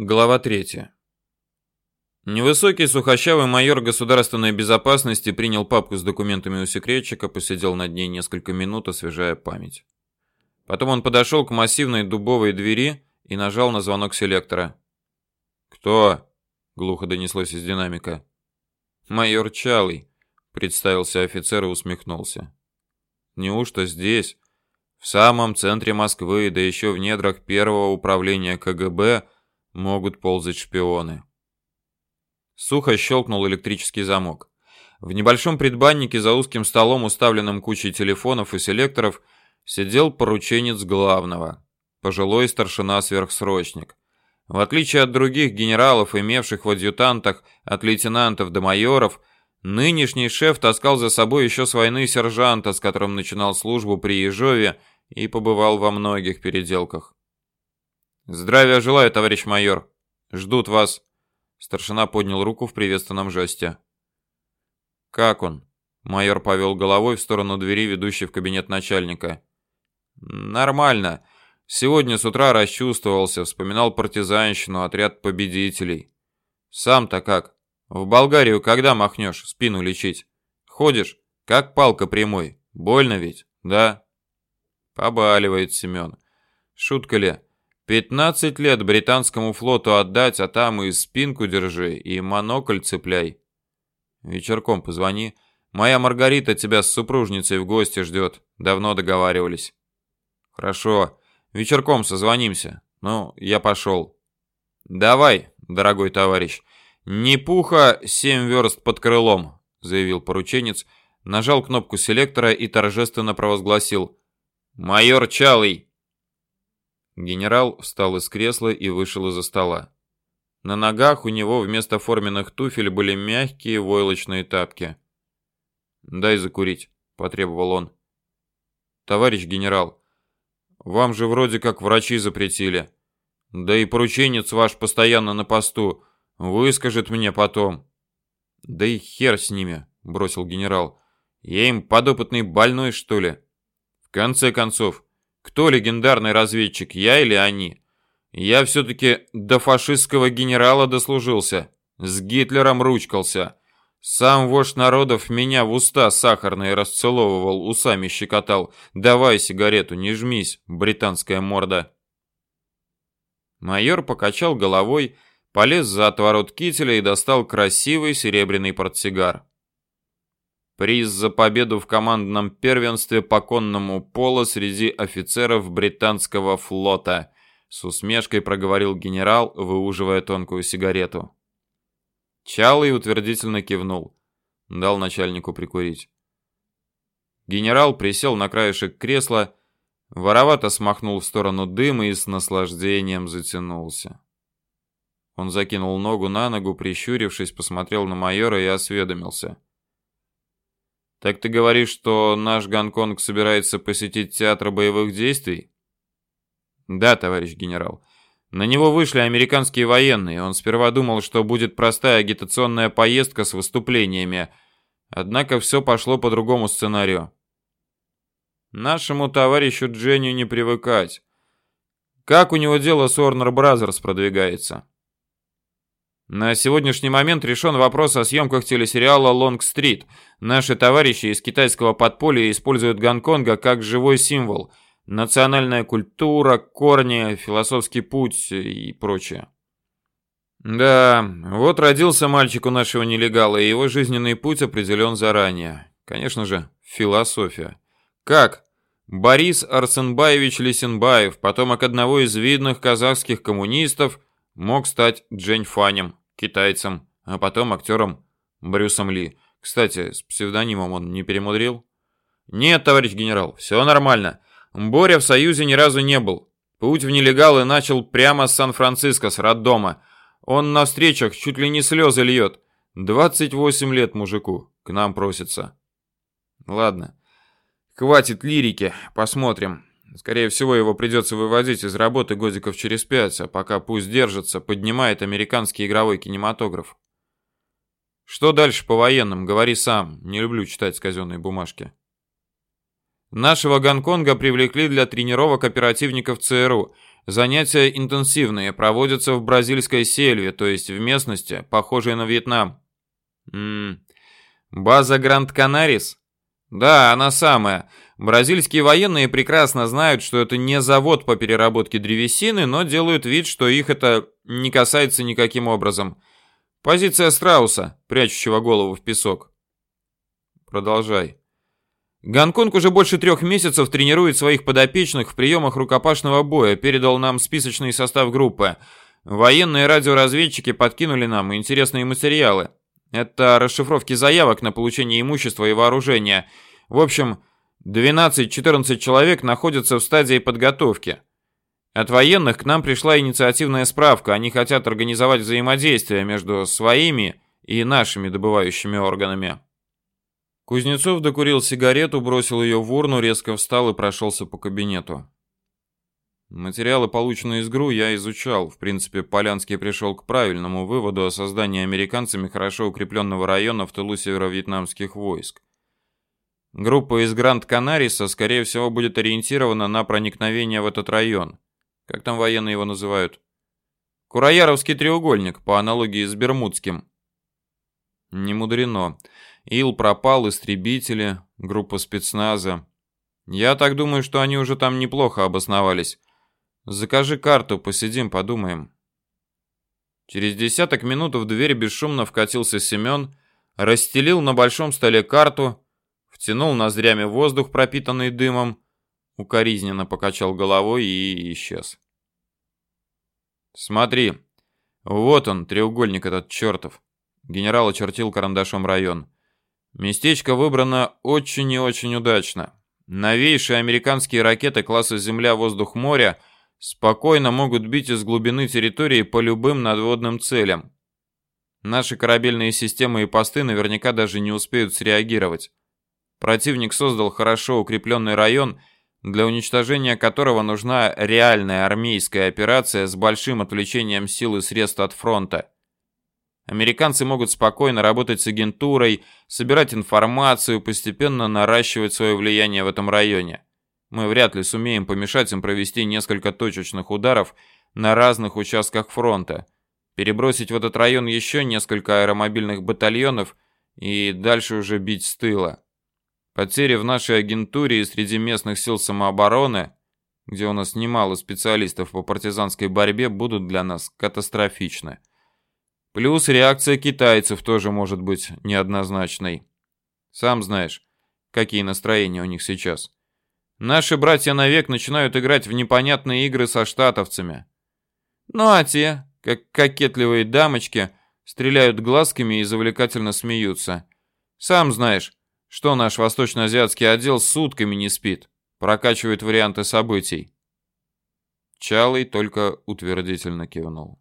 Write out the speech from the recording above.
Глава 3. Невысокий сухощавый майор государственной безопасности принял папку с документами у секретчика, посидел над ней несколько минут, освежая память. Потом он подошел к массивной дубовой двери и нажал на звонок селектора. «Кто?» — глухо донеслось из динамика. «Майор Чалый», — представился офицер и усмехнулся. «Неужто здесь, в самом центре Москвы, да еще в недрах первого управления КГБ, — могут ползать шпионы. Сухо щелкнул электрический замок. В небольшом предбаннике за узким столом, уставленным кучей телефонов и селекторов, сидел порученец главного, пожилой старшина-сверхсрочник. В отличие от других генералов, имевших в адъютантах от лейтенантов до майоров, нынешний шеф таскал за собой еще с войны сержанта, с которым начинал службу при Ежове и побывал во многих переделках. Здравия желаю, товарищ майор. Ждут вас. Старшина поднял руку в приветственном жесте. Как он? Майор повел головой в сторону двери, ведущей в кабинет начальника. Нормально. Сегодня с утра расчувствовался, вспоминал партизанщину, отряд победителей. Сам-то как? В Болгарию когда махнешь, спину лечить? Ходишь, как палка прямой. Больно ведь, да? Побаливает Семен. Шутка ли? Пятнадцать лет британскому флоту отдать, а там и спинку держи, и монокль цепляй. Вечерком позвони. Моя Маргарита тебя с супружницей в гости ждет. Давно договаривались. Хорошо. Вечерком созвонимся. Ну, я пошел. Давай, дорогой товарищ. Не пуха, семь верст под крылом, заявил порученец, нажал кнопку селектора и торжественно провозгласил. Майор Чалый, Генерал встал из кресла и вышел из-за стола. На ногах у него вместо форменных туфель были мягкие войлочные тапки. «Дай закурить», — потребовал он. «Товарищ генерал, вам же вроде как врачи запретили. Да и порученец ваш постоянно на посту. Выскажет мне потом». «Да и хер с ними», — бросил генерал. «Я им подопытный больной, что ли?» «В конце концов, кто легендарный разведчик, я или они? Я все-таки до фашистского генерала дослужился. С Гитлером ручкался. Сам вождь народов меня в уста сахарные расцеловывал, усами щекотал. Давай сигарету, не жмись, британская морда. Майор покачал головой, полез за отворот кителя и достал красивый серебряный портсигар. Приз за победу в командном первенстве по конному полу среди офицеров британского флота, с усмешкой проговорил генерал, выуживая тонкую сигарету. Чалый утвердительно кивнул, дал начальнику прикурить. Генерал присел на краешек кресла, воровато смахнул в сторону дыма и с наслаждением затянулся. Он закинул ногу на ногу, прищурившись, посмотрел на майора и осведомился — так ты говоришь, что наш Гонконг собирается посетить театр боевых действий? Да, товарищ генерал. На него вышли американские военные. Он сперва думал, что будет простая агитационная поездка с выступлениями. Однако все пошло по другому сценарию. Нашему товарищу Дженни не привыкать. Как у него дело с Warner Brothers продвигается? На сегодняшний момент решен вопрос о съемках телесериала «Лонг-стрит». Наши товарищи из китайского подполья используют Гонконга как живой символ. Национальная культура, корни, философский путь и прочее. Да, вот родился мальчик у нашего нелегала, и его жизненный путь определен заранее. Конечно же, философия. Как? Борис Арсенбаевич Лисенбаев, потомок одного из видных казахских коммунистов, мог стать Джень Фанем китайцем, а потом актером Брюсом Ли. Кстати, с псевдонимом он не перемудрил? Нет, товарищ генерал, все нормально. Боря в Союзе ни разу не был. Путь в нелегалы начал прямо с Сан-Франциско, с роддома. Он на встречах чуть ли не слезы льет. 28 лет мужику, к нам просится. Ладно, хватит лирики, посмотрим. Скорее всего, его придется выводить из работы годиков через пять, а пока пусть держится, поднимает американский игровой кинематограф. Что дальше по военным? Говори сам. Не люблю читать с казенной бумажки. Нашего Гонконга привлекли для тренировок оперативников ЦРУ. Занятия интенсивные, проводятся в бразильской сельве, то есть в местности, похожей на Вьетнам. Ммм, база Гранд Канарис? Да, она самая. Бразильские военные прекрасно знают, что это не завод по переработке древесины, но делают вид, что их это не касается никаким образом. Позиция страуса, прячущего голову в песок. Продолжай. Гонконг уже больше трех месяцев тренирует своих подопечных в приемах рукопашного боя, передал нам списочный состав группы. Военные радиоразведчики подкинули нам интересные материалы. Это расшифровки заявок на получение имущества и вооружения. В общем, 12-14 человек находятся в стадии подготовки. От военных к нам пришла инициативная справка. Они хотят организовать взаимодействие между своими и нашими добывающими органами. Кузнецов докурил сигарету, бросил ее в урну, резко встал и прошелся по кабинету. Материалы, полученные из ГРУ, я изучал. В принципе, Полянский пришел к правильному выводу о создании американцами хорошо укрепленного района в тылу северо-вьетнамских войск. Группа из Гранд-Канариса, скорее всего, будет ориентирована на проникновение в этот район. Как там военные его называют? Курояровский треугольник, по аналогии с Бермудским. Не мудрено. Ил пропал, истребители, группа спецназа. Я так думаю, что они уже там неплохо обосновались. Закажи карту, посидим, подумаем. Через десяток минут в дверь бесшумно вкатился Семен, расстелил на большом столе карту, втянул ноздрями воздух, пропитанный дымом, укоризненно покачал головой и исчез. Смотри, вот он, треугольник этот чертов. Генерал очертил карандашом район. Местечко выбрано очень и очень удачно. Новейшие американские ракеты класса Земля-Воздух-Моря спокойно могут бить из глубины территории по любым надводным целям. Наши корабельные системы и посты наверняка даже не успеют среагировать. Противник создал хорошо укрепленный район, для уничтожения которого нужна реальная армейская операция с большим отвлечением сил и средств от фронта. Американцы могут спокойно работать с агентурой, собирать информацию, постепенно наращивать свое влияние в этом районе. Мы вряд ли сумеем помешать им провести несколько точечных ударов на разных участках фронта, перебросить в этот район еще несколько аэромобильных батальонов и дальше уже бить с тыла. Потери в нашей агентуре и среди местных сил самообороны, где у нас немало специалистов по партизанской борьбе, будут для нас катастрофичны. Плюс реакция китайцев тоже может быть неоднозначной. Сам знаешь, какие настроения у них сейчас. Наши братья навек начинают играть в непонятные игры со штатовцами. Ну а те, как кокетливые дамочки, стреляют глазками и завлекательно смеются. Сам знаешь, что наш восточноазиатский отдел сутками не спит, прокачивает варианты событий. Чалый только утвердительно кивнул.